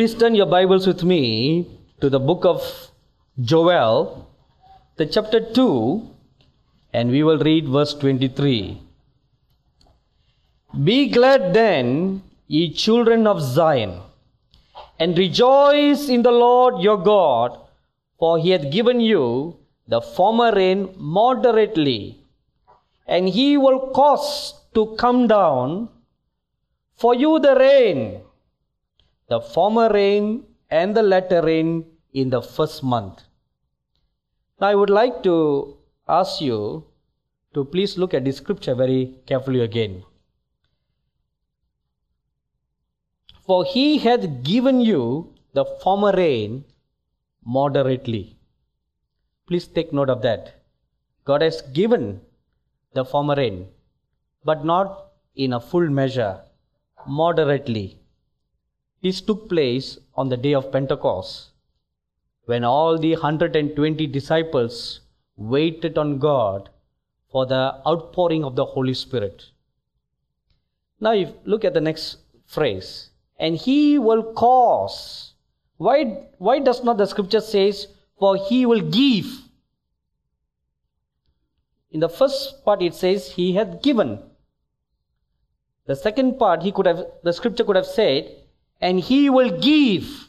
Please turn your Bibles with me to the book of Joel, the chapter 2, and we will read verse 23. Be glad then, ye children of Zion, and rejoice in the Lord your God, for he hath given you the former rain moderately, and he will cause to come down for you the rain, the former rain and the latter rain in the first month. Now, I would like to ask you to please look at the scripture very carefully again. For he hath given you the former rain moderately. Please take note of that. God has given the former rain, but not in a full measure, moderately. This took place on the day of Pentecost when all the 120 disciples waited on God for the outpouring of the Holy Spirit. Now, if look at the next phrase, and he will cause. Why, why does not the scripture says, for he will give? In the first part it says, he hath given. The second part, he could have, the scripture could have said, and he will give.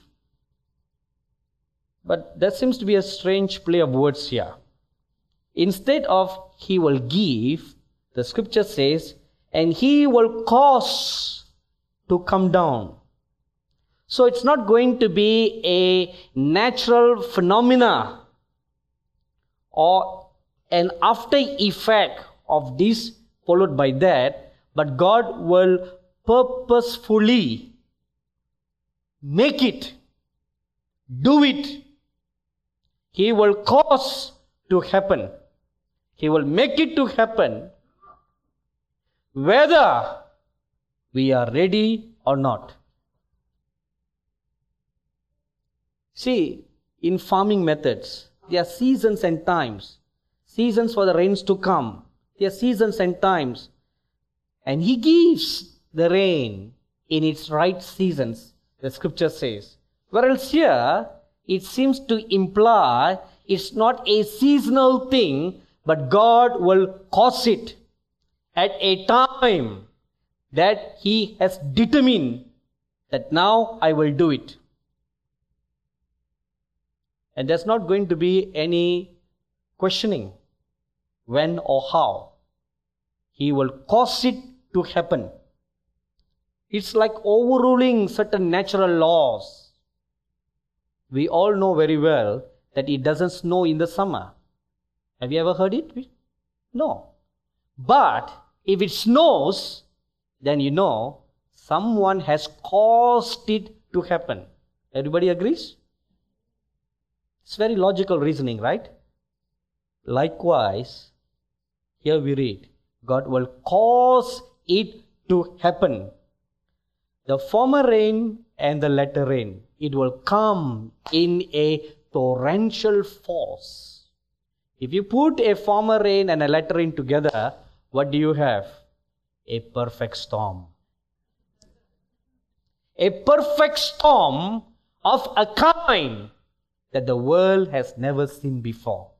But there seems to be a strange play of words here. Instead of he will give, the scripture says, and he will cause to come down. So it's not going to be a natural phenomena or an after effect of this followed by that, but God will purposefully make it, do it. He will cause to happen. He will make it to happen whether we are ready or not. See, in farming methods, there are seasons and times. Seasons for the rains to come. There are seasons and times. And He gives the rain in its right seasons, the scripture says. Whereas here, it seems to imply it's not a seasonal thing, but God will cause it at a time that He has determined that now I will do it. And there's not going to be any questioning when or how. He will cause it to happen. It's like overruling certain natural laws. We all know very well that it doesn't snow in the summer. Have you ever heard it? No. But if it snows, then you know someone has caused it to happen. Everybody agrees? It's very logical reasoning, right? Likewise, here we read God will cause it to happen. The former rain and the latter rain, it will come in a torrential force. If you put a former rain and a latter rain together, what do you have? A perfect storm. A perfect storm of a kind that the world has never seen before.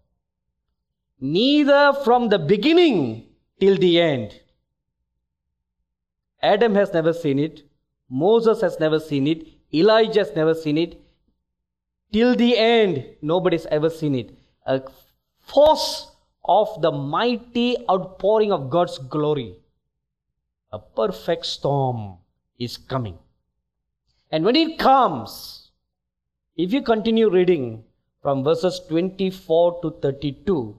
Neither from the beginning till the end. Adam has never seen it. Moses has never seen it. Elijah has never seen it. Till the end, nobody's ever seen it. A force of the mighty outpouring of God's glory. A perfect storm is coming. And when it comes, if you continue reading from verses 24 to 32,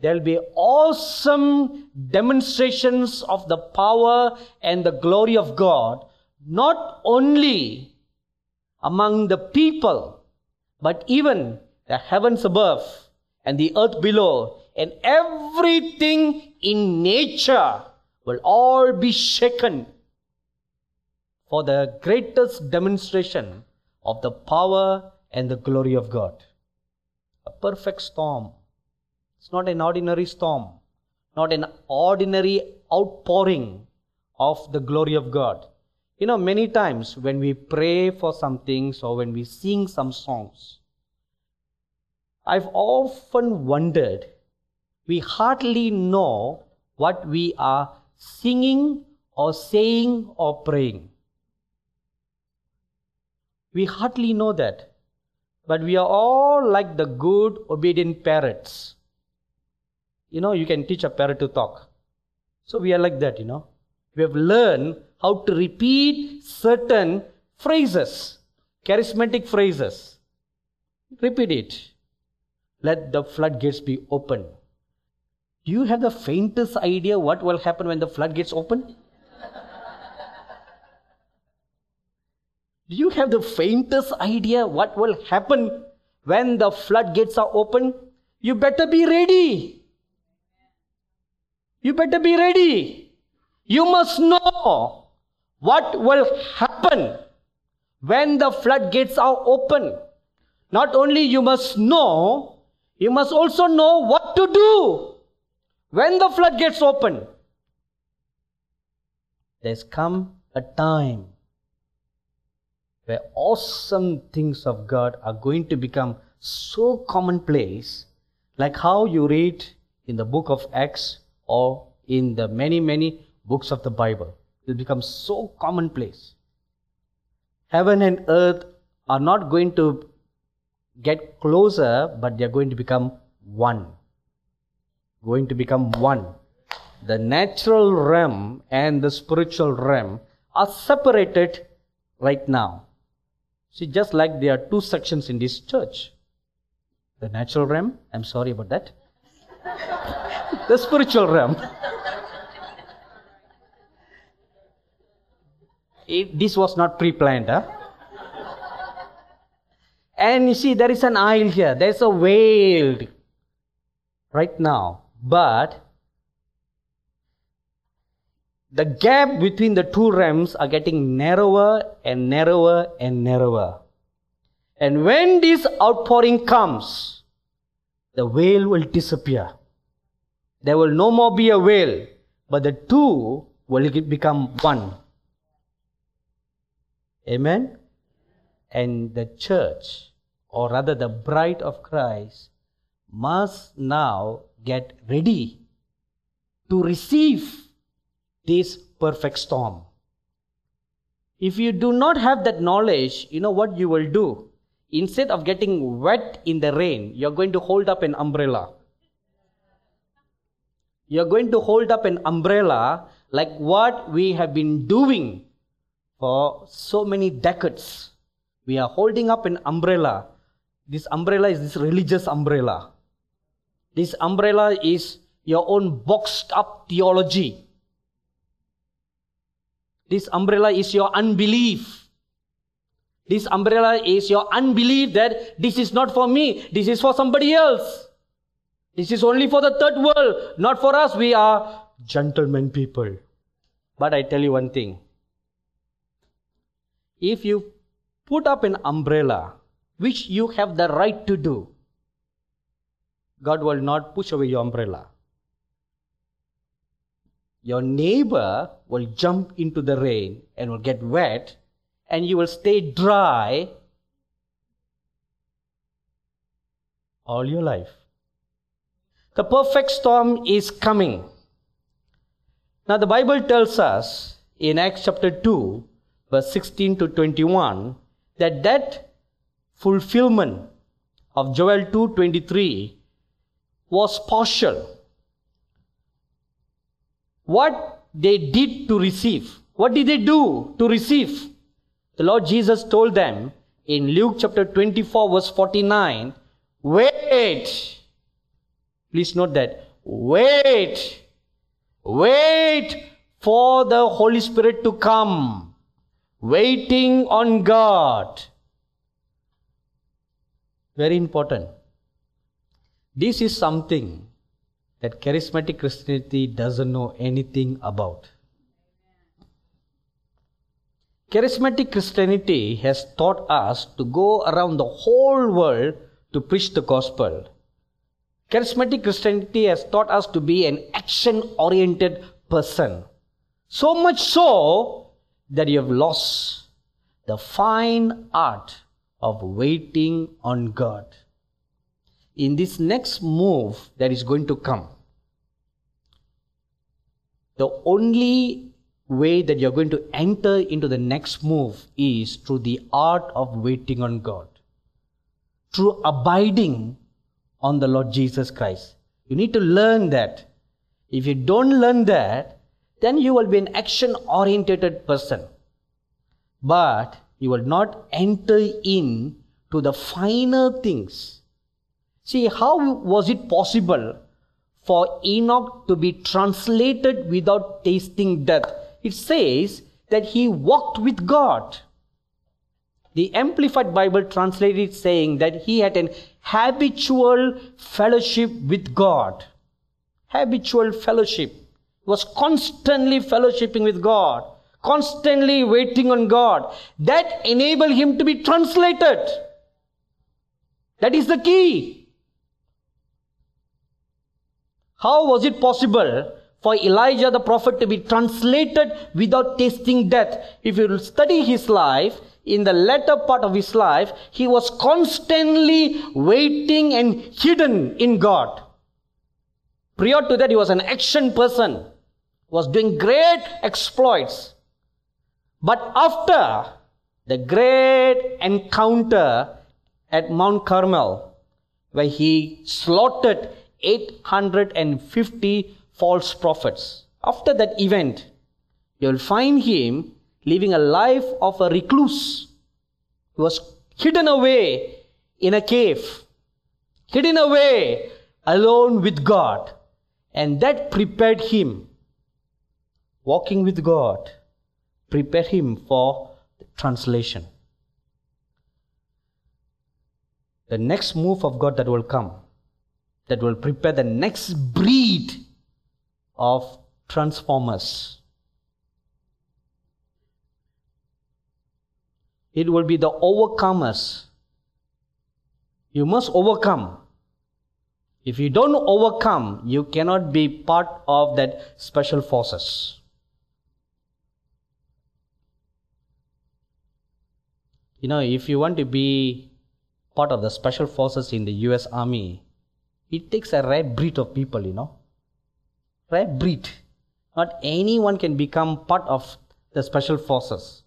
there will be awesome demonstrations of the power and the glory of God, not only among the people, but even the heavens above and the earth below, and everything in nature will all be shaken for the greatest demonstration of the power and the glory of God. A perfect storm. It's not an ordinary storm, not an ordinary outpouring of the glory of God. You know, many times when we pray for some things or when we sing some songs, I've often wondered, we hardly know what we are singing or saying or praying. We hardly know that. But we are all like the good, obedient parrots. You know, you can teach a parrot to talk. So we are like that, you know. We have learned how to repeat certain phrases, charismatic phrases. Repeat it. Let the floodgates be open. Do you have the faintest idea what will happen when the floodgates open? Do you have the faintest idea what will happen when the floodgates are open? You better be ready. You better be ready. You must know what will happen when the floodgates are open. Not only you must know, you must also know what to do when the floodgates open. There's come a time where awesome things of God are going to become so commonplace, like how you read in the book of Acts or in the many, many books of the Bible. It become so commonplace. Heaven and earth are not going to get closer, but they are going to become one. Going to become one. The natural realm and the spiritual realm are separated right now. See, just like there are two sections in this church the natural realm, I'm sorry about that, the spiritual realm. It, this was not pre planned, huh? And you see, there is an aisle here, there's a veil right now, but the gap between the two realms are getting narrower and narrower and narrower. And when this outpouring comes, the veil will disappear. There will no more be a veil, but the two will become one. Amen? And the church, or rather the bride of Christ, must now get ready to receive this perfect storm. If you do not have that knowledge, you know what you will do? Instead of getting wet in the rain, you're going to hold up an umbrella. You're going to hold up an umbrella like what we have been doing for so many decades. We are holding up an umbrella. This umbrella is this religious umbrella. This umbrella is your own boxed up theology. This umbrella is your unbelief. This umbrella is your unbelief that this is not for me, this is for somebody else. This is only for the third world, not for us. We are gentlemen people. But I tell you one thing. If you put up an umbrella, which you have the right to do, God will not push away your umbrella your neighbor will jump into the rain and will get wet, and you will stay dry all your life. The perfect storm is coming. Now, the Bible tells us in Acts chapter 2, verse 16 to 21, that that fulfillment of Joel 2:23 was partial what they did to receive. What did they do to receive? The Lord Jesus told them in Luke chapter 24, verse 49 Wait. Please note that. Wait. Wait for the Holy Spirit to come. Waiting on God. Very important. This is something that charismatic Christianity doesn't know anything about. Charismatic Christianity has taught us to go around the whole world to preach the gospel. Charismatic Christianity has taught us to be an action oriented person. So much so that you have lost the fine art of waiting on God. In this next move that is going to come, the only way that you're going to enter into the next move is through the art of waiting on God, through abiding on the Lord Jesus Christ. You need to learn that. If you don't learn that, then you will be an action oriented person. But you will not enter in to the finer things. See, how was it possible for Enoch to be translated without tasting death? It says that he walked with God. The Amplified Bible translated it saying that he had an habitual fellowship with God. Habitual fellowship. Was constantly fellowshipping with God, constantly waiting on God. That enabled him to be translated. That is the key. How was it possible for Elijah the prophet to be translated without tasting death? If you study his life, in the latter part of his life, he was constantly waiting and hidden in God. Prior to that, he was an action person, was doing great exploits. But after the great encounter at Mount Carmel, where he slaughtered 850 false prophets, after that event, you will find him living a life of a recluse. He was hidden away in a cave, hidden away alone with God. And that prepared him, walking with God, prepared him for the translation. The next move of God that will come, that will prepare the next breed of transformers it will be the overcomers. You must overcome. If you don't overcome, you cannot be part of that special forces. You know, if you want to be part of the special forces in the US Army, it takes a rare breed of people, you know. Rare breed. Not anyone can become part of the special forces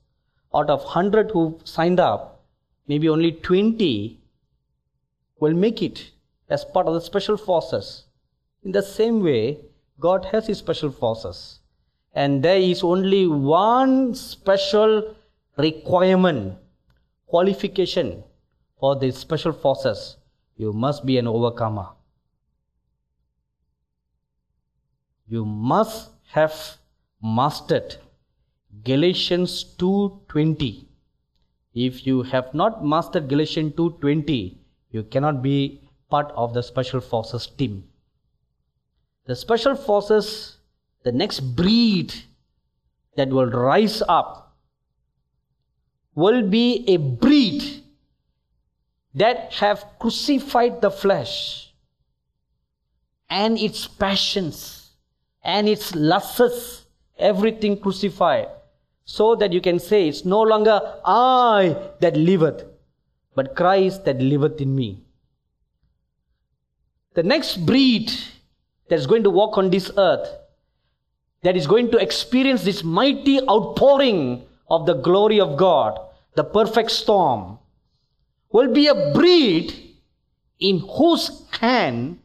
out of 100 who signed up, maybe only 20 will make it as part of the special forces. In the same way, God has his special forces. And there is only one special requirement, qualification for the special forces. You must be an overcomer. You must have mastered Galatians 2:20. If you have not mastered Galatians 2:20, you cannot be part of the special forces team. The special forces, the next breed that will rise up will be a breed that have crucified the flesh and its passions and its lusts everything crucified so that you can say, It's no longer I that liveth, but Christ that liveth in me. The next breed that's going to walk on this earth, that is going to experience this mighty outpouring of the glory of God, the perfect storm, will be a breed in whose hand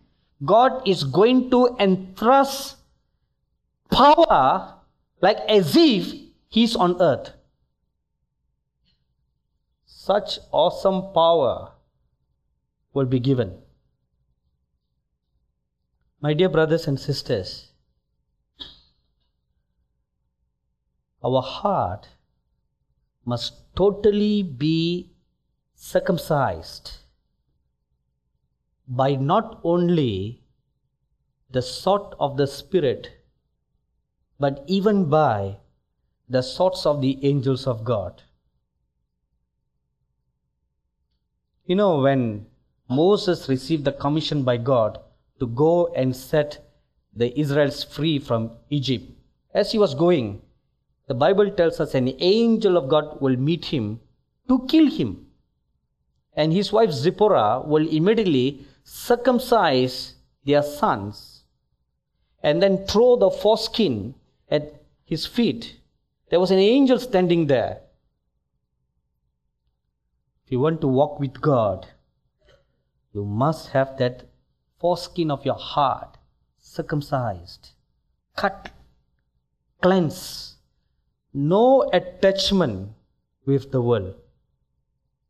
God is going to entrust power like as if He's on earth. Such awesome power will be given. My dear brothers and sisters, our heart must totally be circumcised by not only the sort of the Spirit, but even by the sorts of the angels of God. You know, when Moses received the commission by God to go and set the Israelites free from Egypt, as he was going, the Bible tells us an angel of God will meet him to kill him. And his wife Zipporah will immediately circumcise their sons and then throw the foreskin at his feet. There was an angel standing there. If you want to walk with God, you must have that foreskin of your heart circumcised, cut, cleanse, no attachment with the world.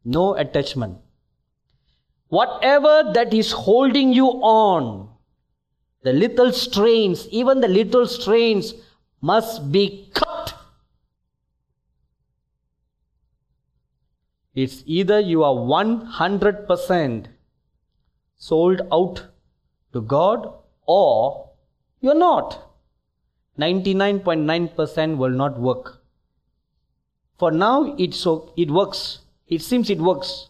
No attachment. Whatever that is holding you on, the little strains, even the little strains must be cut. It's either you are 100% sold out to God or you're not. 99.9% will not work. For now, it, so, it works. It seems it works.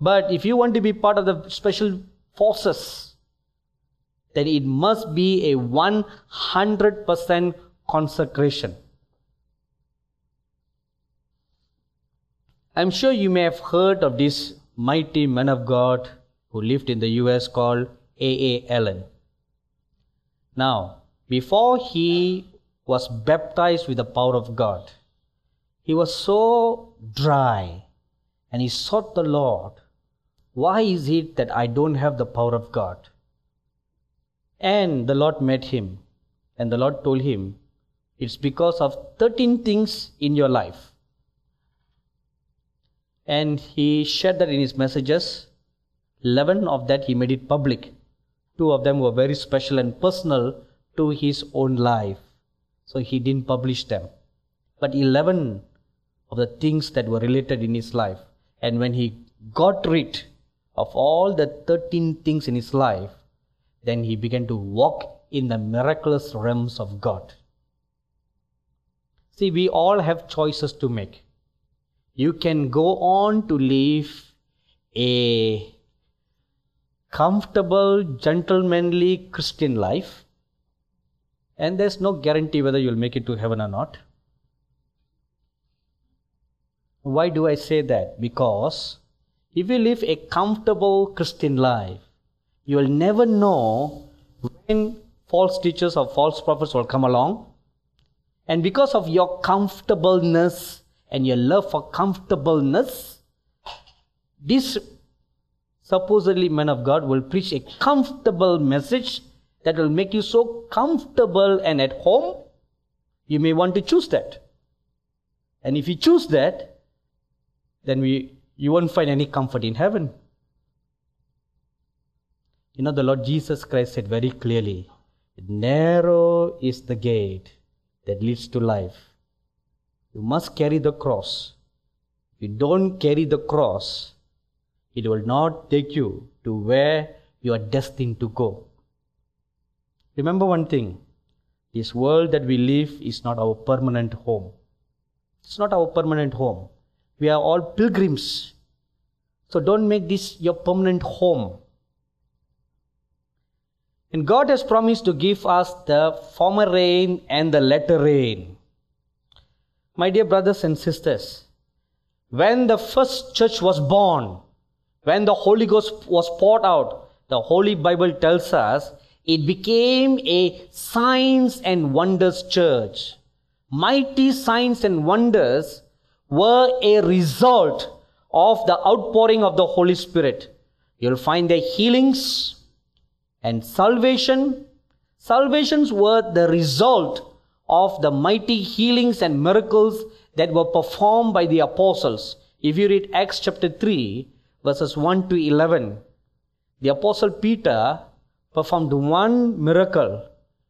But if you want to be part of the special forces, then it must be a 100% consecration. I'm sure you may have heard of this mighty man of God who lived in the US called A.A. Allen. Now, before he was baptized with the power of God, he was so dry and he sought the Lord. Why is it that I don't have the power of God? And the Lord met him, and the Lord told him, It's because of 13 things in your life and he shared that in his messages. 11 of that he made it public. Two of them were very special and personal to his own life. So he didn't publish them. But 11 of the things that were related in his life. And when he got rid of all the 13 things in his life, then he began to walk in the miraculous realms of God. See, we all have choices to make you can go on to live a comfortable, gentlemanly Christian life, and there's no guarantee whether you'll make it to heaven or not. Why do I say that? Because if you live a comfortable Christian life, you will never know when false teachers or false prophets will come along. And because of your comfortableness and your love for comfortableness, this supposedly men of God will preach a comfortable message that will make you so comfortable and at home, you may want to choose that. And if you choose that, then we, you won't find any comfort in heaven. You know, the Lord Jesus Christ said very clearly, narrow is the gate that leads to life you must carry the cross. If you don't carry the cross, it will not take you to where you are destined to go. Remember one thing this world that we live is not our permanent home. It's not our permanent home. We are all pilgrims. So don't make this your permanent home. And God has promised to give us the former rain and the latter rain. My dear brothers and sisters, when the first church was born, when the Holy Ghost was poured out, the Holy Bible tells us it became a signs and wonders church. Mighty signs and wonders were a result of the outpouring of the Holy Spirit. You'll find the healings and salvation. Salvations were the result of the mighty healings and miracles that were performed by the apostles. If you read Acts chapter 3, verses 1 to 11, the apostle Peter performed one miracle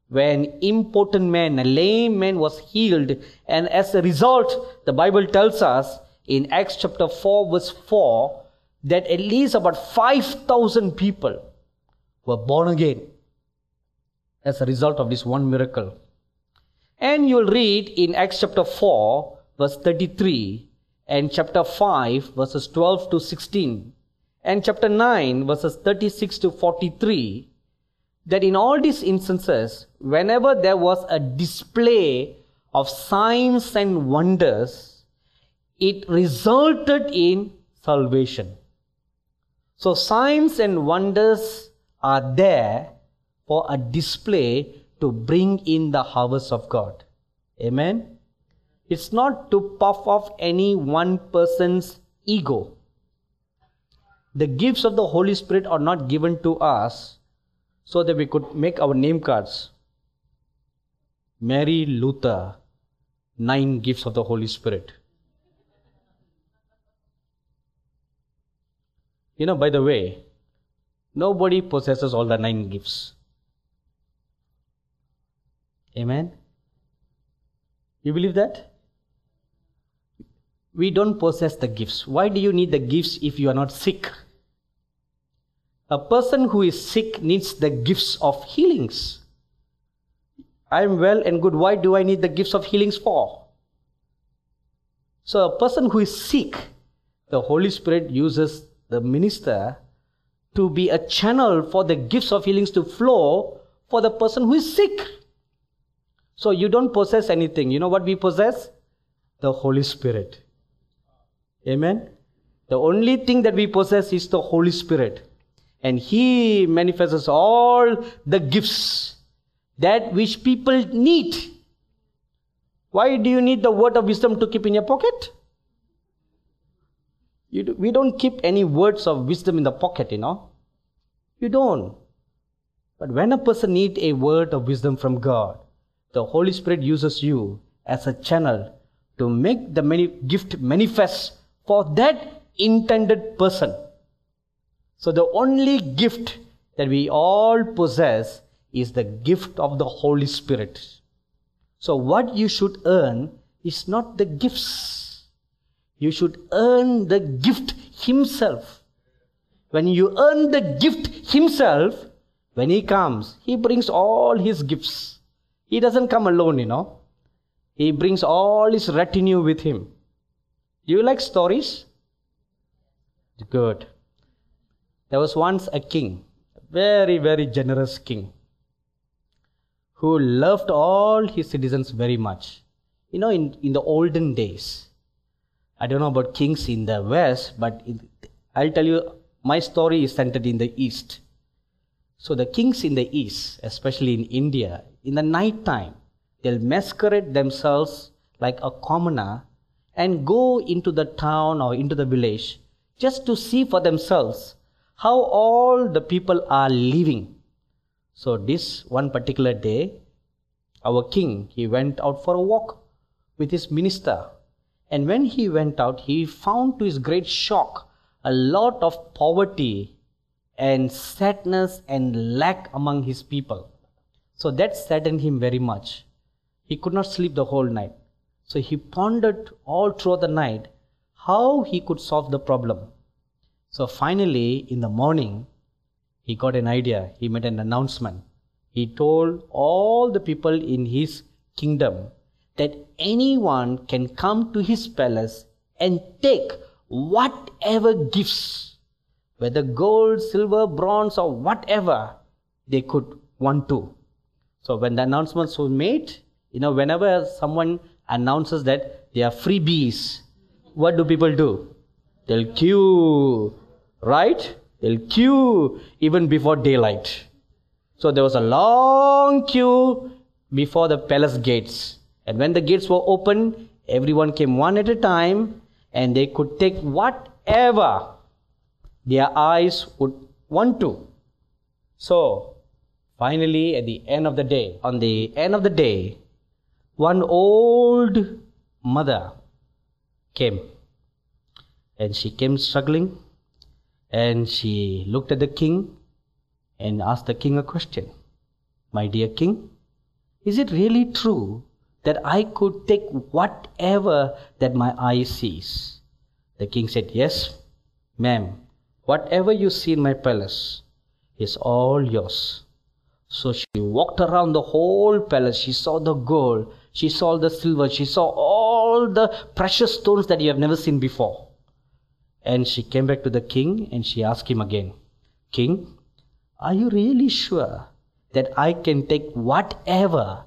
where an impotent man, a lame man was healed. And as a result, the Bible tells us in Acts chapter 4, verse 4, that at least about 5,000 people were born again as a result of this one miracle. And you'll read in Acts chapter 4, verse 33, and chapter 5, verses 12 to 16, and chapter 9, verses 36 to 43, that in all these instances, whenever there was a display of signs and wonders, it resulted in salvation. So, signs and wonders are there for a display to bring in the harvest of God. Amen. It's not to puff off any one person's ego. The gifts of the Holy Spirit are not given to us so that we could make our name cards. Mary Luther, nine gifts of the Holy Spirit. You know, by the way, nobody possesses all the nine gifts. Amen? You believe that? We don't possess the gifts. Why do you need the gifts if you are not sick? A person who is sick needs the gifts of healings. I am well and good. Why do I need the gifts of healings for? So, a person who is sick, the Holy Spirit uses the minister to be a channel for the gifts of healings to flow for the person who is sick. So, you don't possess anything. You know what we possess? The Holy Spirit. Amen. The only thing that we possess is the Holy Spirit and he manifests all the gifts that which people need. Why do you need the word of wisdom to keep in your pocket? Do, we don't keep any words of wisdom in the pocket, you know. You don't. But when a person needs a word of wisdom from God, the Holy Spirit uses you as a channel to make the many gift manifest for that intended person. So the only gift that we all possess is the gift of the Holy Spirit. So what you should earn is not the gifts. You should earn the gift himself. When you earn the gift himself, when he comes, he brings all his gifts. He doesn't come alone, you know. He brings all his retinue with him. Do you like stories? Good. There was once a king, a very, very generous king, who loved all his citizens very much. You know, in, in the olden days, I don't know about kings in the west, but in, I'll tell you, my story is centered in the east. So the kings in the east, especially in India, in the night time, they'll masquerade themselves like a commoner and go into the town or into the village just to see for themselves how all the people are living. So this one particular day, our king, he went out for a walk with his minister. And when he went out, he found to his great shock a lot of poverty and sadness and lack among his people. So that saddened him very much. He could not sleep the whole night. So he pondered all through the night how he could solve the problem. So finally, in the morning, he got an idea. He made an announcement. He told all the people in his kingdom that anyone can come to his palace and take whatever gifts, whether gold, silver, bronze, or whatever they could want to. So when the announcements were made, you know, whenever someone announces that they are freebies, what do people do? They'll queue right? They'll queue even before daylight. So there was a long queue before the palace gates. And when the gates were open, everyone came one at a time and they could take whatever their eyes would want to. So, finally, at the end of the day, on the end of the day, one old mother came and she came struggling and she looked at the king and asked the king a question My dear king, is it really true that I could take whatever that my eye sees? The king said, Yes, ma'am, whatever you see in my palace is all yours. So she walked around the whole palace. She saw the gold, she saw the silver, she saw all the precious stones that you have never seen before. And she came back to the king and she asked him again, King, are you really sure that I can take whatever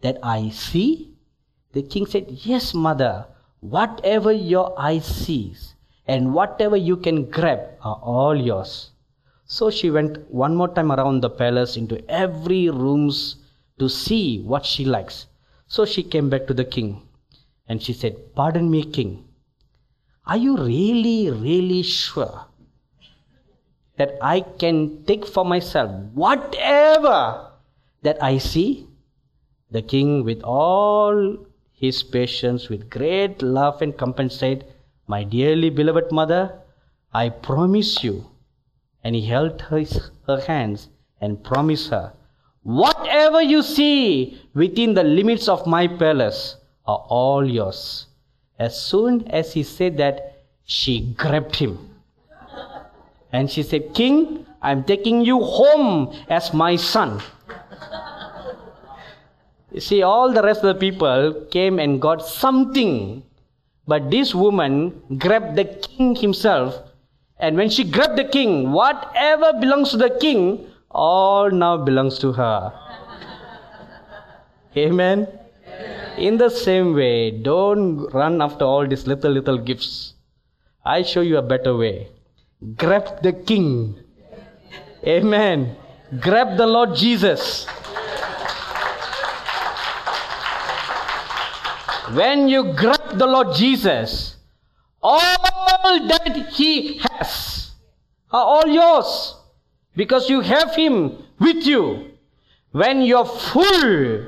that I see? The king said, Yes, mother, whatever your eye sees and whatever you can grab are all yours. So she went one more time around the palace into every rooms to see what she likes. So she came back to the king and she said, Pardon me, king. Are you really, really sure that I can take for myself whatever that I see? The king, with all his patience, with great love and compensate, My dearly beloved mother, I promise you. And he held her, her hands and promised her, Whatever you see within the limits of my palace are all yours. As soon as he said that, she grabbed him. And she said, King, I'm taking you home as my son. You see, all the rest of the people came and got something. But this woman grabbed the king himself. And when she grabbed the king, whatever belongs to the king, all now belongs to her. Amen. In the same way, don't run after all these little, little gifts. I show you a better way. Grab the King. Amen. Grab the Lord Jesus. When you grab the Lord Jesus, all that He has are all yours because you have Him with you. When you're full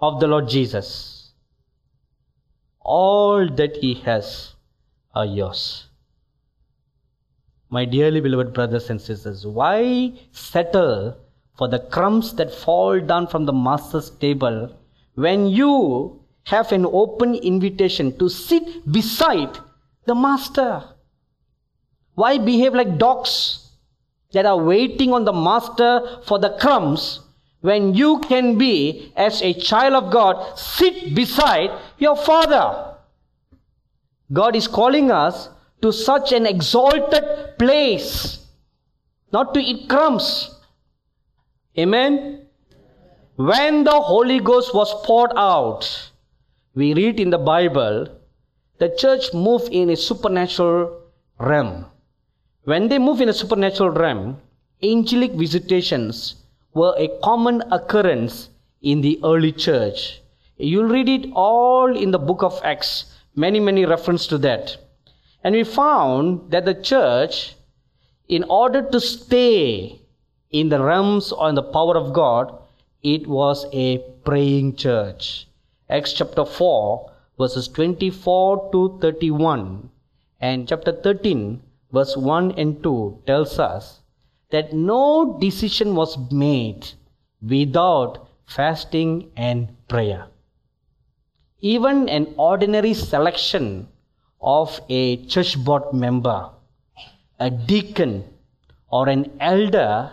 of the Lord Jesus, all that He has are yours. My dearly beloved brothers and sisters, why settle for the crumbs that fall down from the Master's table when you have an open invitation to sit beside the Master? Why behave like dogs that are waiting on the Master for the crumbs when you can be, as a child of God, sit beside your Father? God is calling us to such an exalted place, not to eat crumbs. Amen. When the Holy Ghost was poured out, we read in the Bible, the church moved in a supernatural realm. When they move in a supernatural realm, angelic visitations were a common occurrence in the early church. You'll read it all in the book of Acts, many, many reference to that. And we found that the church, in order to stay in the realms or in the power of God, it was a praying church. Acts chapter 4, verses 24 to 31, and chapter 13, verse 1 and 2 tells us that no decision was made without fasting and prayer. Even an ordinary selection of a church board member, a deacon, or an elder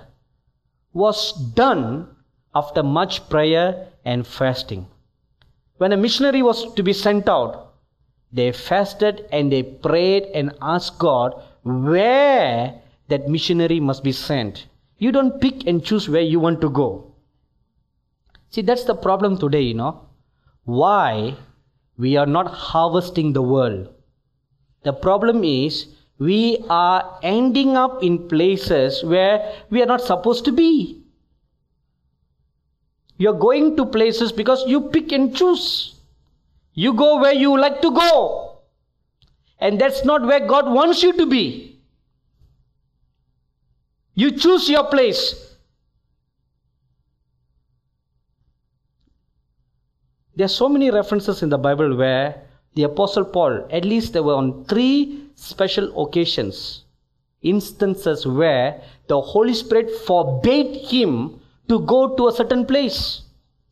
was done after much prayer and fasting. When a missionary was to be sent out, they fasted and they prayed and asked God where that missionary must be sent. You don't pick and choose where you want to go. See, that's the problem today, you know. Why we are not harvesting the world. The problem is we are ending up in places where we are not supposed to be. You're going to places because you pick and choose. You go where you like to go. And that's not where God wants you to be. You choose your place. There are so many references in the Bible where the Apostle Paul, at least there were on three special occasions, instances where the Holy Spirit forbade him to go to a certain place.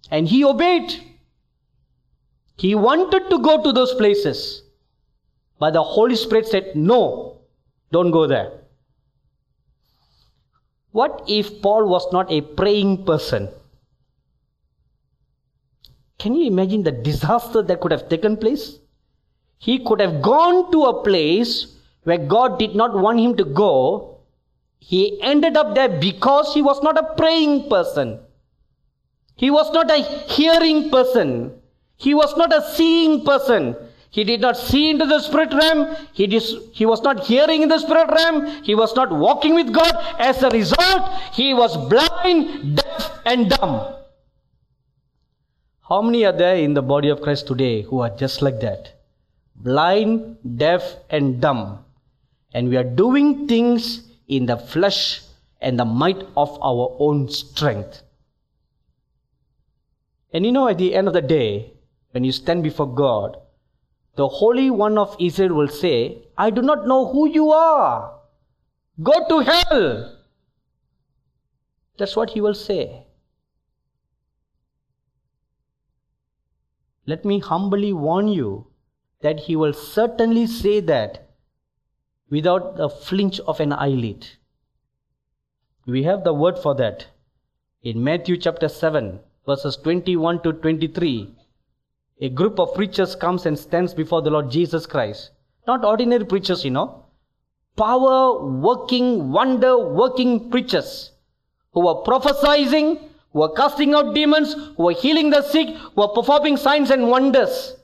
And he obeyed. He wanted to go to those places. But the Holy Spirit said, No, don't go there. What if Paul was not a praying person? Can you imagine the disaster that could have taken place? He could have gone to a place where God did not want him to go. He ended up there because he was not a praying person. He was not a hearing person. He was not a seeing person. He did not see into the spirit realm. He, dis- he was not hearing in the spirit realm. He was not walking with God. As a result, he was blind, deaf, and dumb. How many are there in the body of Christ today who are just like that? Blind, deaf, and dumb. And we are doing things in the flesh and the might of our own strength. And you know, at the end of the day, when you stand before God, the Holy One of Israel will say, I do not know who you are. Go to hell. That's what he will say. Let me humbly warn you that he will certainly say that without a flinch of an eyelid. We have the word for that in Matthew chapter 7, verses 21 to 23. A group of preachers comes and stands before the Lord Jesus Christ. Not ordinary preachers, you know. Power working, wonder working preachers who are prophesying, who are casting out demons, who are healing the sick, who are performing signs and wonders.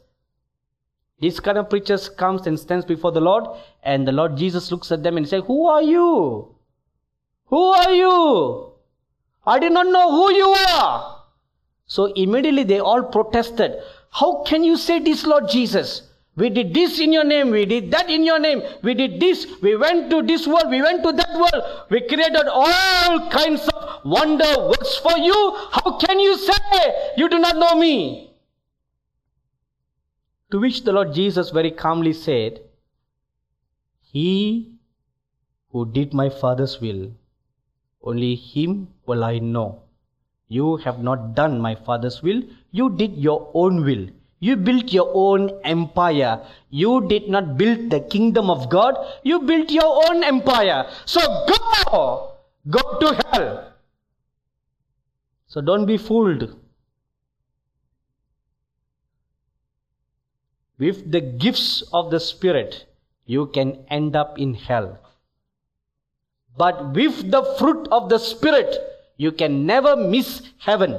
This kind of preachers comes and stands before the Lord, and the Lord Jesus looks at them and says, Who are you? Who are you? I did not know who you are. So immediately they all protested. How can you say this, Lord Jesus? We did this in your name, we did that in your name, we did this, we went to this world, we went to that world, we created all kinds of wonder works for you. How can you say you do not know me? To which the Lord Jesus very calmly said, He who did my Father's will, only him will I know. You have not done my Father's will, you did your own will. You built your own empire. You did not build the kingdom of God. You built your own empire. So go! Go to hell. So don't be fooled. With the gifts of the Spirit, you can end up in hell. But with the fruit of the Spirit, you can never miss heaven.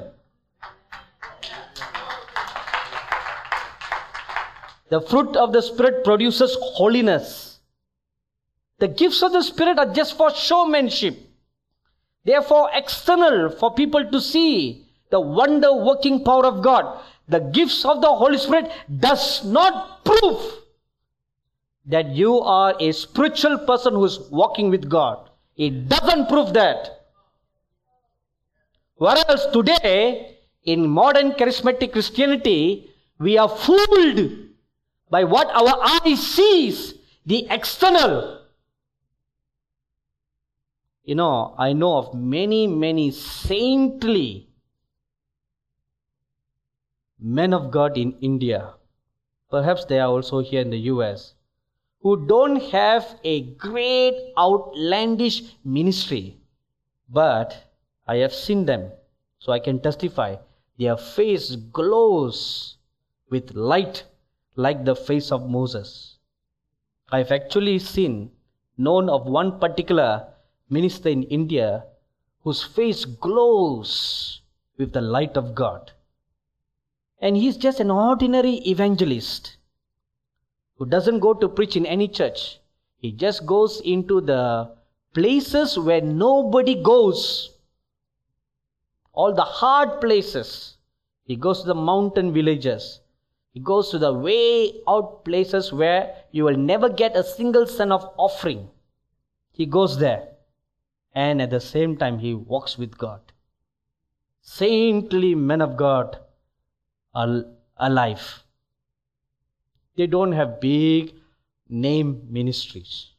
The fruit of the Spirit produces holiness. The gifts of the Spirit are just for showmanship. They are for external, for people to see the wonder working power of God. The gifts of the Holy Spirit does not prove that you are a spiritual person who is walking with God. It doesn't prove that. Whereas today, in modern charismatic Christianity, we are fooled by what our eye sees, the external. You know, I know of many, many saintly men of God in India. Perhaps they are also here in the US who don't have a great outlandish ministry, but I have seen them, so I can testify. Their face glows with light like the face of Moses. I've actually seen, known of one particular minister in India whose face glows with the light of God. And he's just an ordinary evangelist who doesn't go to preach in any church. He just goes into the places where nobody goes. All the hard places. He goes to the mountain villages. He goes to the way out places where you will never get a single cent of offering. He goes there. And at the same time, he walks with God. Saintly men of God are alive. They don't have big name ministries.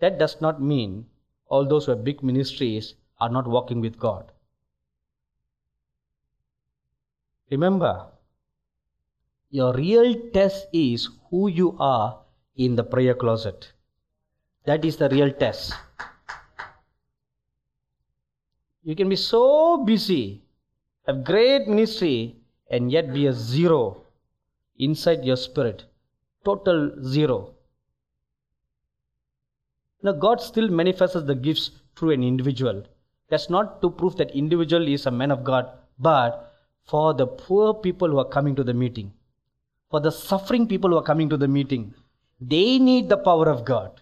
That does not mean all those who have big ministries are not walking with God. Remember, your real test is who you are in the prayer closet. That is the real test. You can be so busy, have great ministry, and yet be a zero inside your spirit. Total zero. Now, God still manifests the gifts through an individual. That's not to prove that individual is a man of God, but for the poor people who are coming to the meeting, for the suffering people who are coming to the meeting. They need the power of God.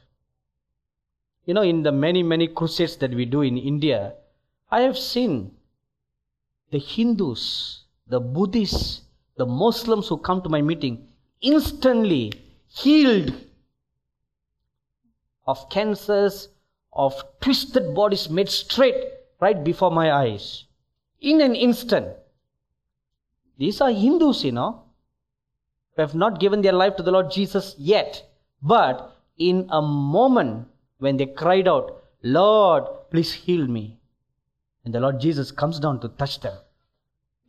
You know, in the many, many crusades that we do in India, I have seen the Hindus, the Buddhists, the Muslims who come to my meeting instantly healed of cancers, of twisted bodies made straight right before my eyes. In an instant. These are Hindus, you know, who have not given their life to the Lord Jesus yet. But in a moment when they cried out, Lord, please heal me. And the Lord Jesus comes down to touch them,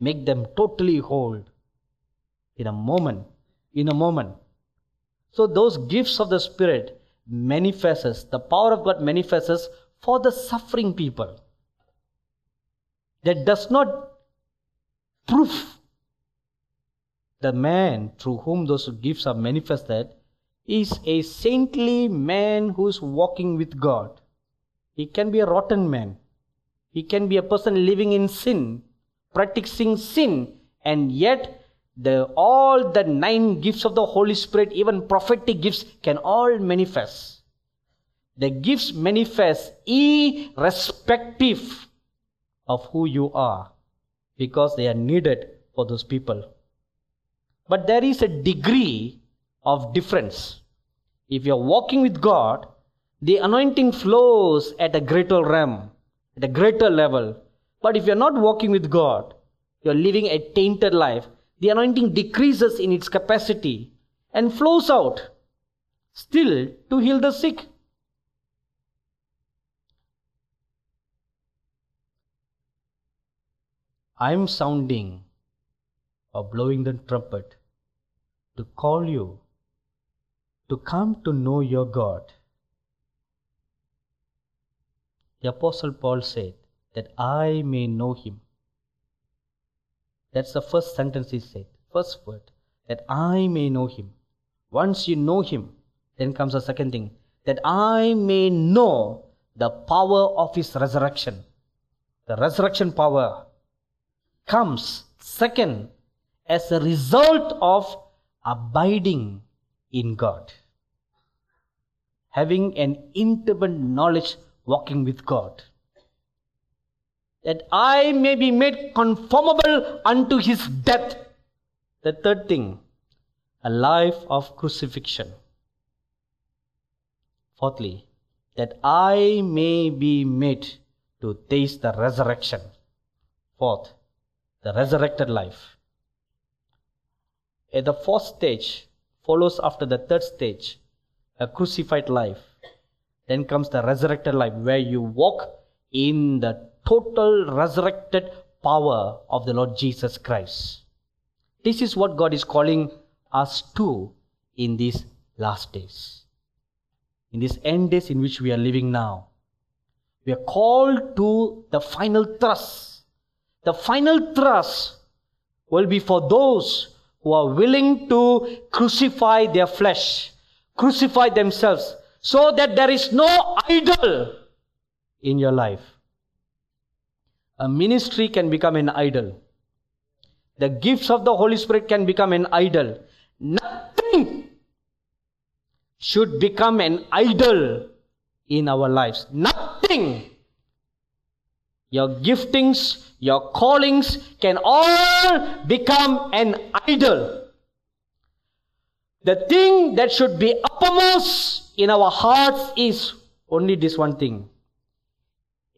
make them totally whole. In a moment, in a moment. So those gifts of the Spirit manifests, the power of God manifests for the suffering people. That does not prove the man through whom those gifts are manifested is a saintly man who's walking with God. He can be a rotten man. He can be a person living in sin, practicing sin, and yet the all the nine gifts of the Holy Spirit, even prophetic gifts, can all manifest. The gifts manifest irrespective of who you are because they are needed for those people. But there is a degree of difference. If you're walking with God, the anointing flows at a greater realm, at a greater level. But if you're not walking with God, you're living a tainted life, the anointing decreases in its capacity and flows out still to heal the sick. I'm sounding or blowing the trumpet to call you to come to know your God. The Apostle Paul said, That I may know him. That's the first sentence he said, first word, that I may know him. Once you know him, then comes the second thing, that I may know the power of his resurrection. The resurrection power comes second as a result of abiding in God. Having an intimate knowledge walking with God. That I may be made conformable unto his death. The third thing, a life of crucifixion. Fourthly, that I may be made to taste the resurrection. Fourth, the resurrected life. At the fourth stage follows after the third stage, a crucified life. Then comes the resurrected life, where you walk in the total resurrected power of the Lord Jesus Christ. This is what God is calling us to in these last days. In these end days in which we are living now. We are called to the final thrust. The final thrust will be for those who are willing to crucify their flesh, crucify themselves, so that there is no idol in your life. A ministry can become an idol. The gifts of the Holy Spirit can become an idol. Nothing should become an idol in our lives. Nothing. Your giftings, your callings can all become an idol. The thing that should be uppermost in our hearts is only this one thing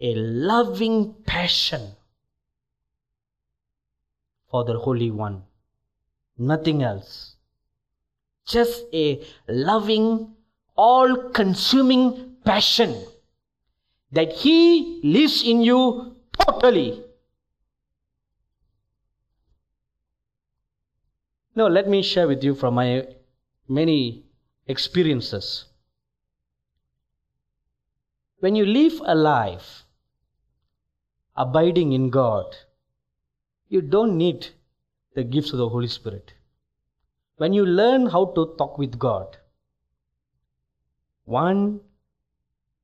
a loving passion for the Holy One. Nothing else. Just a loving, all consuming passion that He lives in you totally. Now, let me share with you from my many experiences. When you live a life abiding in God, you don't need the gifts of the Holy Spirit. When you learn how to talk with God, one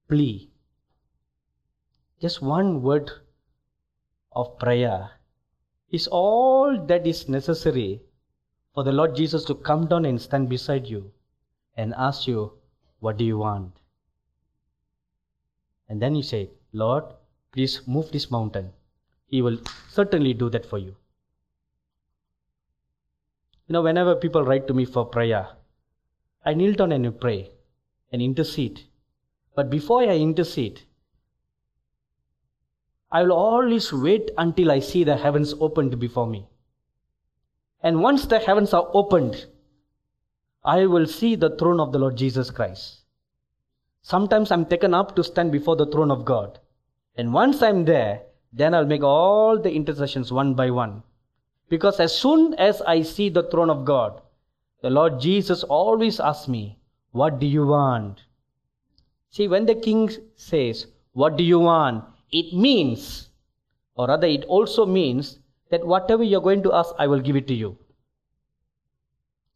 plea, just one word of prayer is all that is necessary for the Lord Jesus to come down and stand beside you and ask you, What do you want? And then you say, Lord, please move this mountain. He will certainly do that for you. You know, whenever people write to me for prayer, I kneel down and pray and intercede. But before I intercede, I will always wait until I see the heavens opened before me. And once the heavens are opened, I will see the throne of the Lord Jesus Christ. Sometimes I'm taken up to stand before the throne of God. And once I'm there, then I'll make all the intercessions one by one. Because as soon as I see the throne of God, the Lord Jesus always asks me, What do you want? See, when the king says, What do you want? It means, or rather, it also means that whatever you're going to ask, I will give it to you.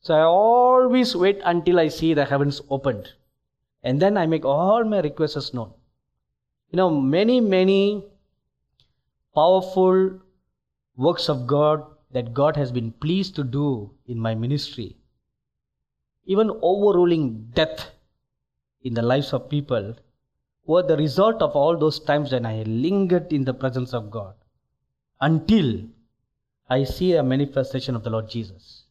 So I always wait until I see the heavens opened. And then I make all my requests known. You know, many, many powerful works of God that God has been pleased to do in my ministry, even overruling death in the lives of people, were the result of all those times when I lingered in the presence of God until I see a manifestation of the Lord Jesus.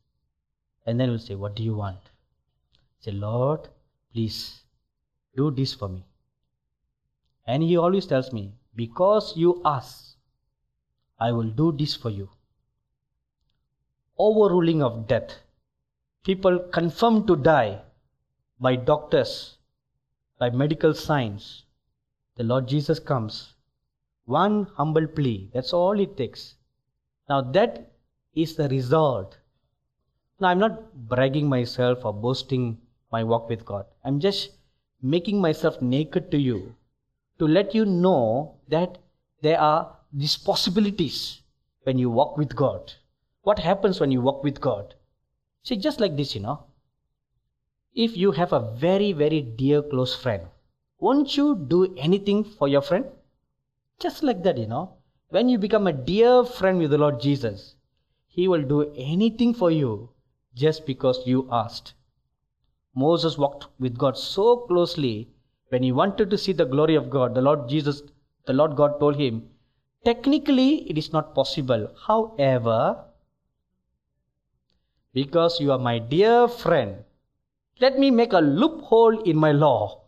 And then we'll say, What do you want? Say, Lord, please do this for me. And He always tells me, Because you ask, I will do this for you overruling of death. People confirmed to die by doctors, by medical science. The Lord Jesus comes. One humble plea, that's all it takes. Now, that is the result. Now, I'm not bragging myself or boasting my walk with God. I'm just making myself naked to you to let you know that there are these possibilities when you walk with God. What happens when you walk with God? See, just like this, you know. If you have a very, very dear close friend, won't you do anything for your friend? Just like that, you know. When you become a dear friend with the Lord Jesus, He will do anything for you just because you asked. Moses walked with God so closely when he wanted to see the glory of God. The Lord Jesus, the Lord God told him, technically it is not possible. However, because you are my dear friend, let me make a loophole in my law.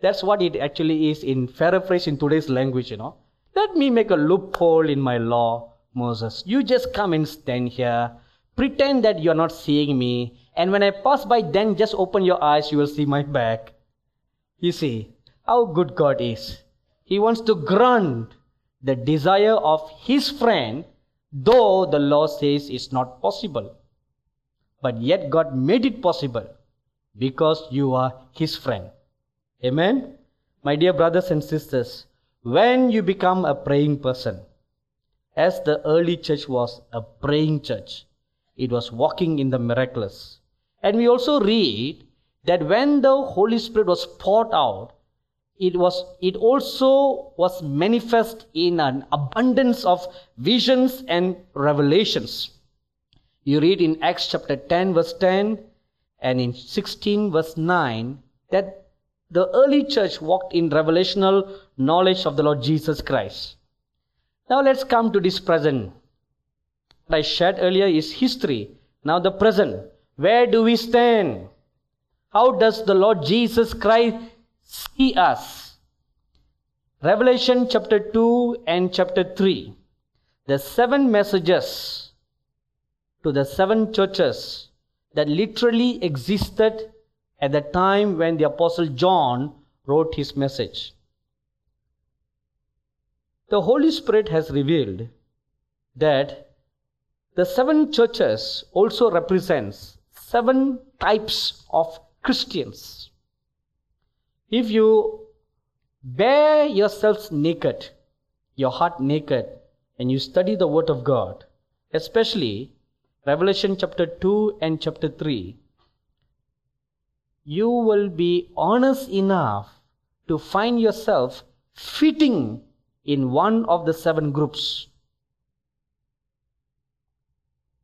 That's what it actually is in paraphrase in today's language, you know. Let me make a loophole in my law, Moses. You just come and stand here, pretend that you're not seeing me, and when I pass by, then just open your eyes, you will see my back. You see how good God is. He wants to grant the desire of his friend though the law says it's not possible. But yet God made it possible because you are His friend. Amen? My dear brothers and sisters, when you become a praying person, as the early church was a praying church, it was walking in the miraculous. And we also read that when the Holy Spirit was poured out, it was it also was manifest in an abundance of visions and revelations you read in acts chapter 10 verse 10 and in 16 verse 9 that the early church walked in revelational knowledge of the lord jesus christ. Now let's come to this present. What i shared earlier is history now the present. Where do we stand? How does the lord jesus christ see us. Revelation chapter 2 and chapter 3. The seven messages to the seven churches that literally existed at the time when the Apostle John wrote his message. The Holy Spirit has revealed that the seven churches also represents seven types of Christians. If you bear yourselves naked, your heart naked, and you study the Word of God, especially Revelation chapter 2 and chapter 3, you will be honest enough to find yourself fitting in one of the seven groups.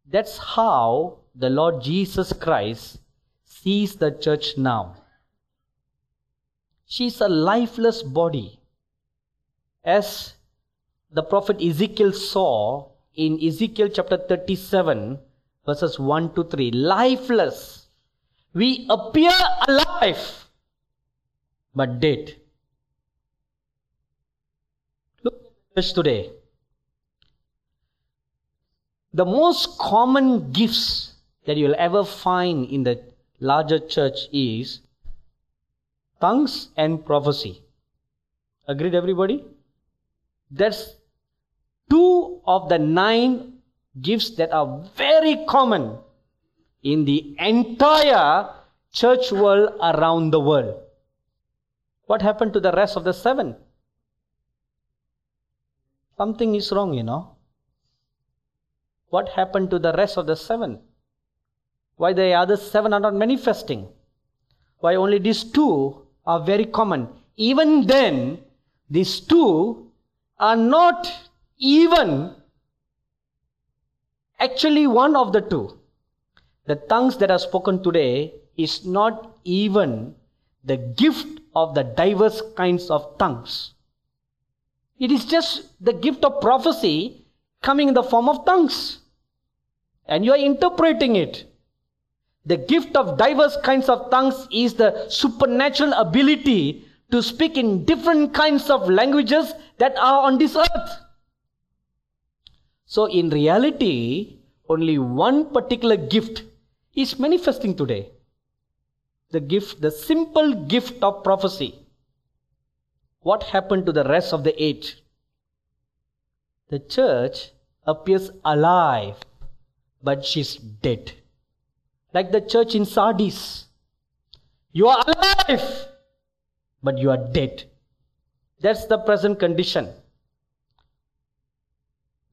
That's how the Lord Jesus Christ sees the church now. She's a lifeless body. As the prophet Ezekiel saw in Ezekiel chapter 37, verses 1 to 3 lifeless. We appear alive, but dead. Look at church today. The most common gifts that you'll ever find in the larger church is tongues and prophecy. Agreed, everybody? That's two of the nine gifts that are very common in the entire church world around the world. What happened to the rest of the seven? Something is wrong, you know. What happened to the rest of the seven? Why the other seven are not manifesting? Why only these two are very common? Even then, these two are not even actually one of the two. The tongues that are spoken today is not even the gift of the diverse kinds of tongues. It is just the gift of prophecy coming in the form of tongues. And you are interpreting it. The gift of diverse kinds of tongues is the supernatural ability to speak in different kinds of languages that are on this earth. So, in reality, only one particular gift is manifesting today the gift, the simple gift of prophecy. What happened to the rest of the age? The church appears alive, but she's dead. Like the church in Sardis. You are alive, but you are dead. That's the present condition.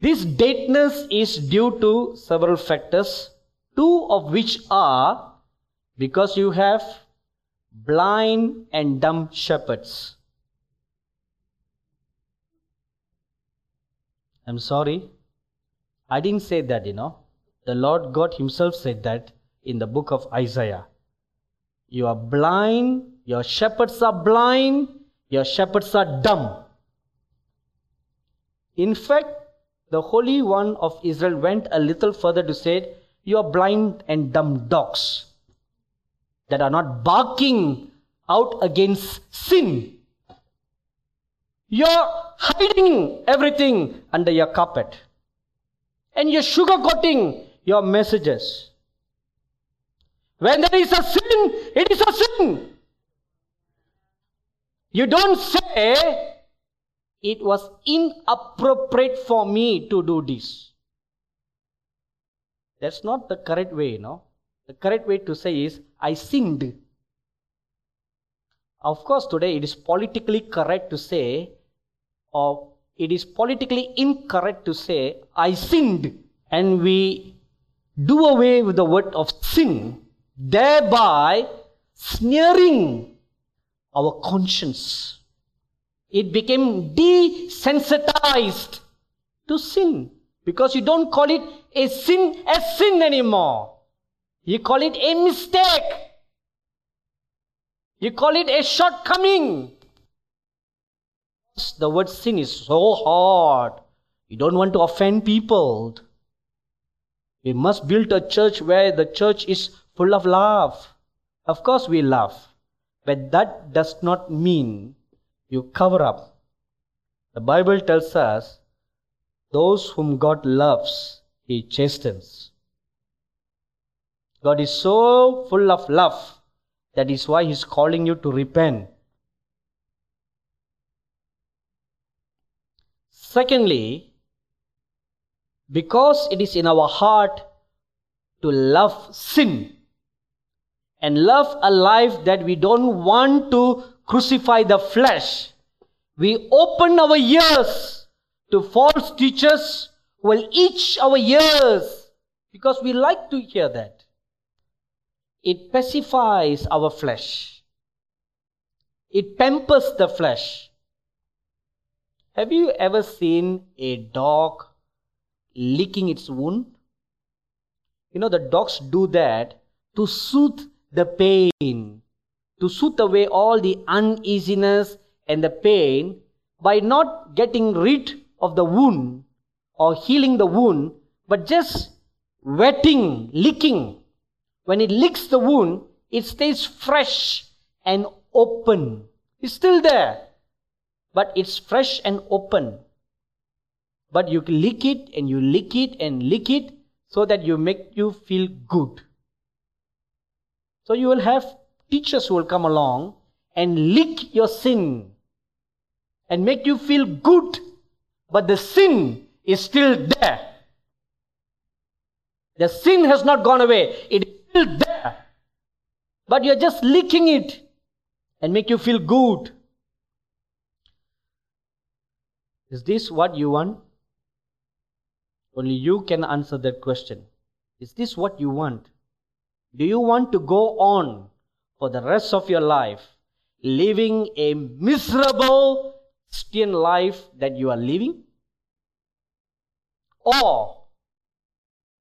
This deadness is due to several factors, two of which are because you have blind and dumb shepherds. I'm sorry, I didn't say that, you know. The Lord God Himself said that in the book of Isaiah. You are blind, your shepherds are blind, your shepherds are dumb. In fact, the Holy One of Israel went a little further to say, You are blind and dumb dogs that are not barking out against sin. You're hiding everything under your carpet. And you're sugarcoating your messages. When there is a sin, it is a sin. You don't say, it was inappropriate for me to do this. That's not the correct way, know. The correct way to say is, I sinned. Of course, today it is politically correct to say, or it is politically incorrect to say, I sinned. And we do away with the word of sin, thereby sneering our conscience it became desensitized to sin because you don't call it a sin as sin anymore. You call it a mistake. You call it a shortcoming. The word sin is so hard. You don't want to offend people. We must build a church where the church is full of love. Of course, we love. But that does not mean you cover up. The Bible tells us those whom God loves, He chastens. God is so full of love that is why He's calling you to repent. Secondly, because it is in our heart to love sin and love a life that we don't want to crucify the flesh. We open our ears to false teachers who will itch our ears because we like to hear that. It pacifies our flesh. It pampers the flesh. Have you ever seen a dog licking its wound? You know, the dogs do that to soothe the pain, to soothe away all the uneasiness and the pain by not getting rid of the wound or healing the wound, but just wetting, licking. When it licks the wound, it stays fresh and open. It's still there, but it's fresh and open. But you lick it and you lick it and lick it so that you make you feel good. So you will have teachers will come along and lick your sin and make you feel good, but the sin is still there. The sin has not gone away, it is still there. But you're just licking it and make you feel good. Is this what you want? Only you can answer that question. Is this what you want? Do you want to go on for the rest of your life living a miserable Christian life that you are living? Or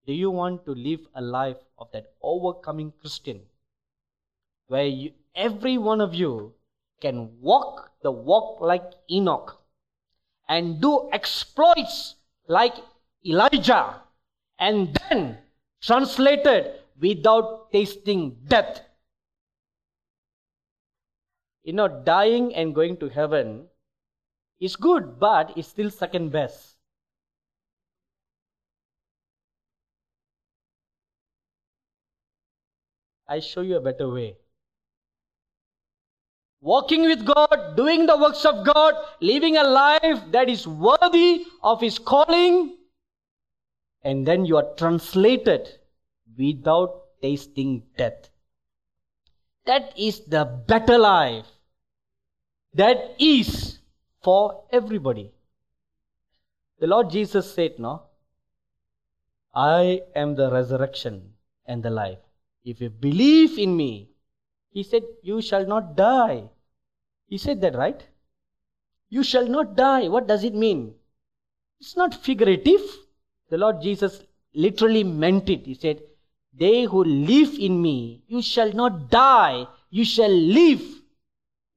do you want to live a life of that overcoming Christian where you, every one of you can walk the walk like Enoch and do exploits like Elijah and then translated without tasting death. You know, dying and going to heaven is good, but it's still second best. I show you a better way. Walking with God, doing the works of God, living a life that is worthy of His calling, and then you are translated without tasting death. That is the better life. That is for everybody. The Lord Jesus said, No, I am the resurrection and the life. If you believe in me, he said, You shall not die. He said that, right? You shall not die. What does it mean? It's not figurative. The Lord Jesus literally meant it. He said, They who live in me, you shall not die, you shall live.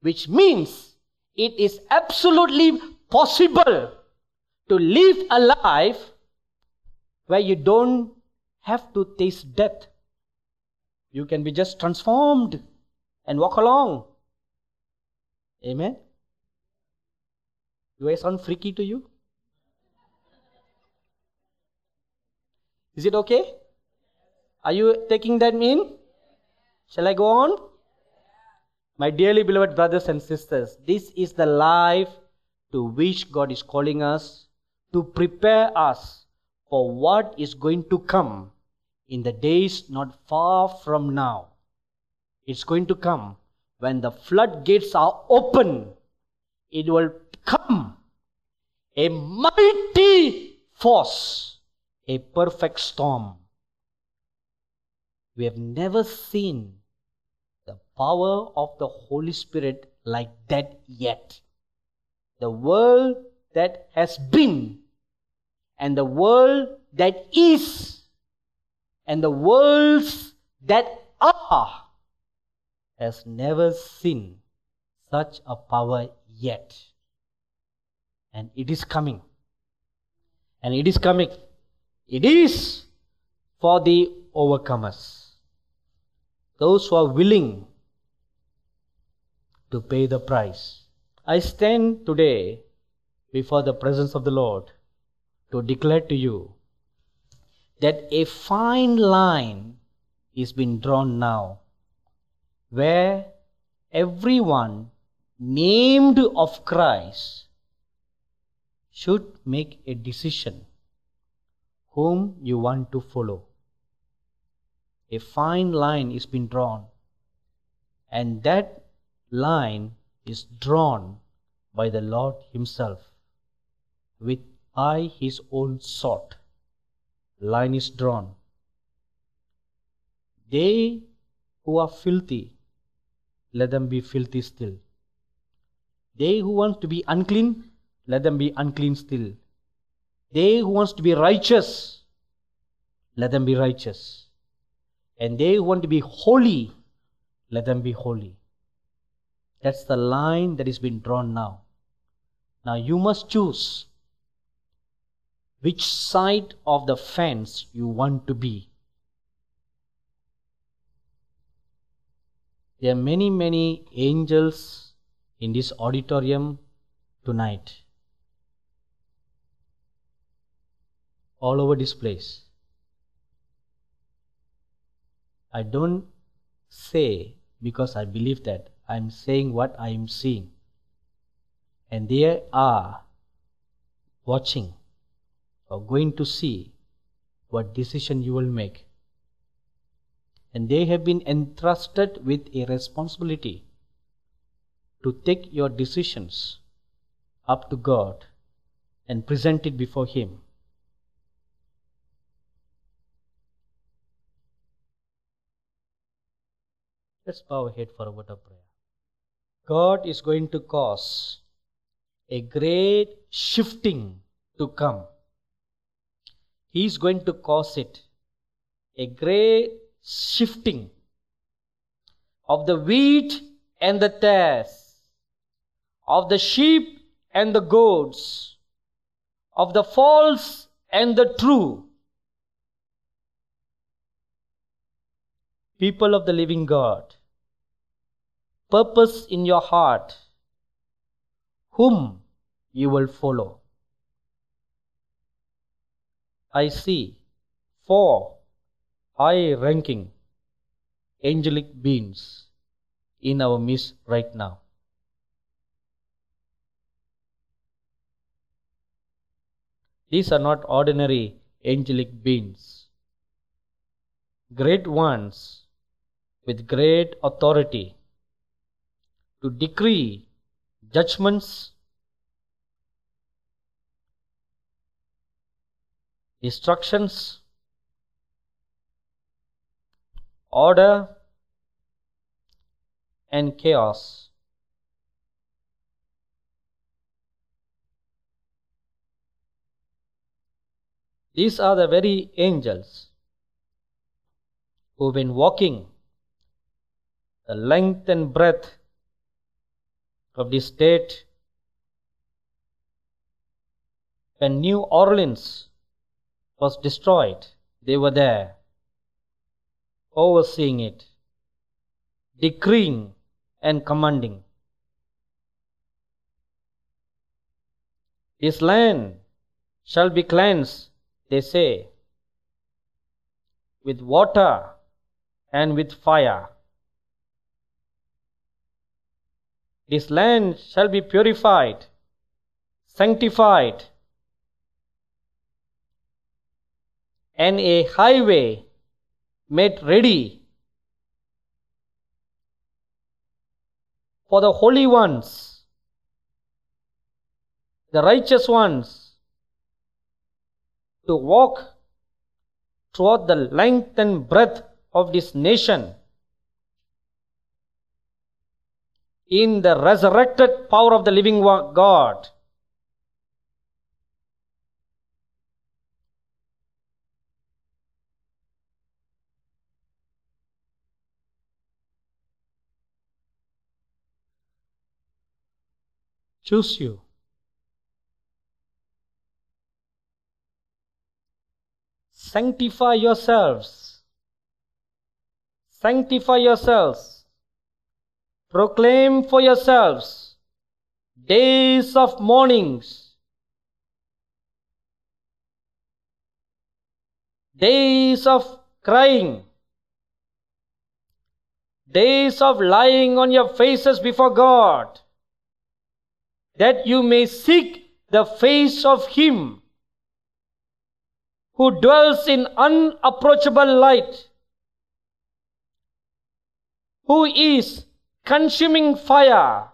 Which means it is absolutely possible to live a life where you don't have to taste death. You can be just transformed and walk along. Amen. Do I sound freaky to you? Is it okay? Are you taking that in? Shall I go on? My dearly beloved brothers and sisters, this is the life to which God is calling us to prepare us for what is going to come in the days not far from now. It's going to come when the floodgates are open. It will come a mighty force a perfect storm. We have never seen the power of the Holy Spirit like that yet. The world that has been, and the world that is, and the worlds that are, has never seen such a power yet. And it is coming. And it is coming. It is for the overcomers, those who are willing to pay the price. I stand today before the presence of the Lord to declare to you that a fine line is being drawn now where everyone named of Christ should make a decision whom you want to follow. A fine line is being drawn, and that line is drawn by the Lord Himself with by His own sword. Line is drawn. They who are filthy, let them be filthy still. They who want to be unclean, let them be unclean still. They who wants to be righteous, let them be righteous. And they want to be holy, let them be holy. That's the line that is being drawn now. Now you must choose which side of the fence you want to be. There are many, many angels in this auditorium tonight. All over this place. I don't say because I believe that. I am saying what I am seeing. And they are watching or going to see what decision you will make. And they have been entrusted with a responsibility to take your decisions up to God and present it before Him. Let's bow our head for a word of prayer. God is going to cause a great shifting to come. He is going to cause it. A great shifting of the wheat and the tares, of the sheep and the goats, of the false and the true. People of the living God, purpose in your heart whom you will follow. I see four high ranking angelic beings in our midst right now. These are not ordinary angelic beings, great ones with great authority to decree judgments, instructions, order, and chaos. These are the very angels who've been walking the length and breadth of the state when New Orleans was destroyed, they were there, overseeing it, decreeing and commanding. This land shall be cleansed, they say, with water and with fire. This land shall be purified, sanctified, and a highway made ready for the holy ones, the righteous ones, to walk throughout the length and breadth of this nation in the resurrected power of the living God. Choose you. Sanctify yourselves. Sanctify yourselves. Proclaim for yourselves days of mournings, days of crying, days of lying on your faces before God, that you may seek the face of Him who dwells in unapproachable light, who is consuming fire.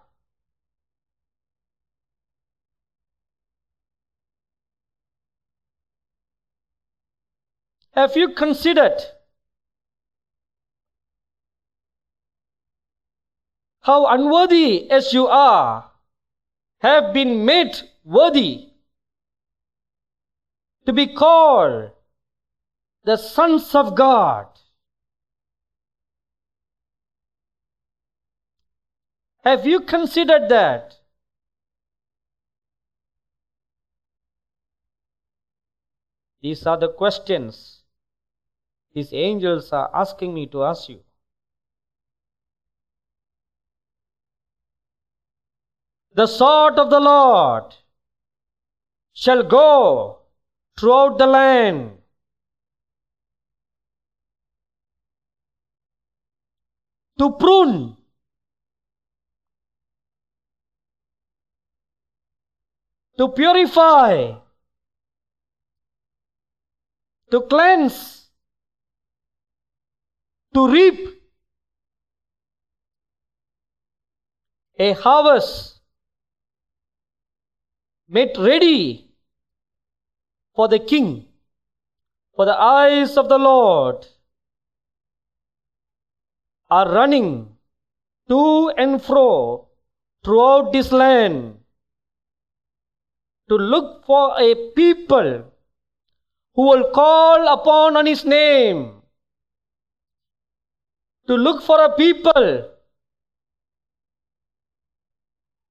Have you considered how unworthy as you are have been made worthy to be called the sons of God. Have you considered that? These are the questions these angels are asking me to ask you. The sword of the Lord shall go throughout the land. To prune, to purify, to cleanse, to reap a harvest made ready for the king, for the eyes of the Lord are running to and fro throughout this land to look for a people who will call upon on his name to look for a people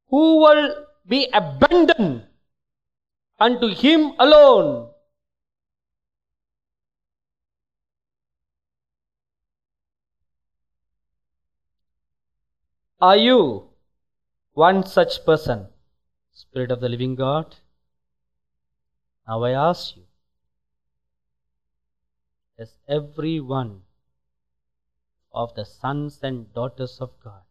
who will be abandoned unto him alone. Are you one such person, Spirit of the living God? Now I ask you, as every one of the sons and daughters of God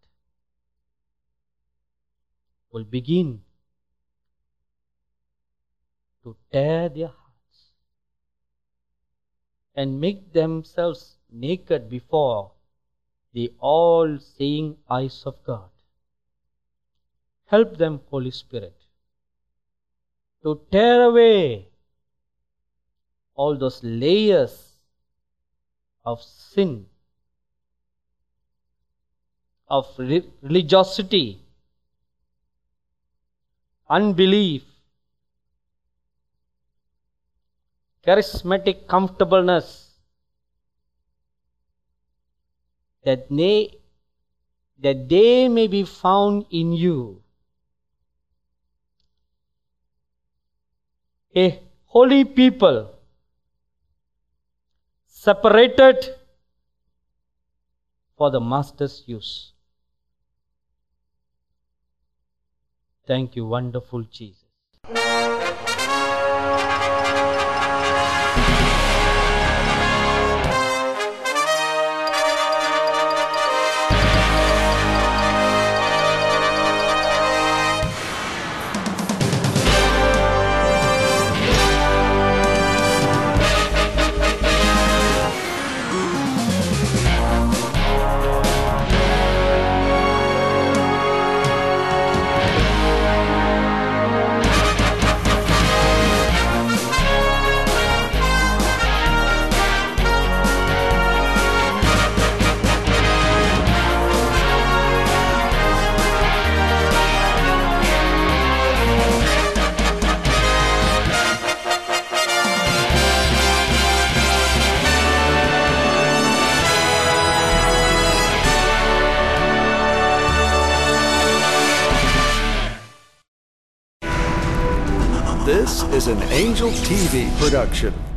will begin to tear their hearts and make themselves naked before the all seeing eyes of God. Help them, Holy Spirit, to tear away all those layers of sin, of religiosity, unbelief, charismatic comfortableness that they, that they may be found in you. A holy people separated for the master's use. Thank you, wonderful Jesus. TV production.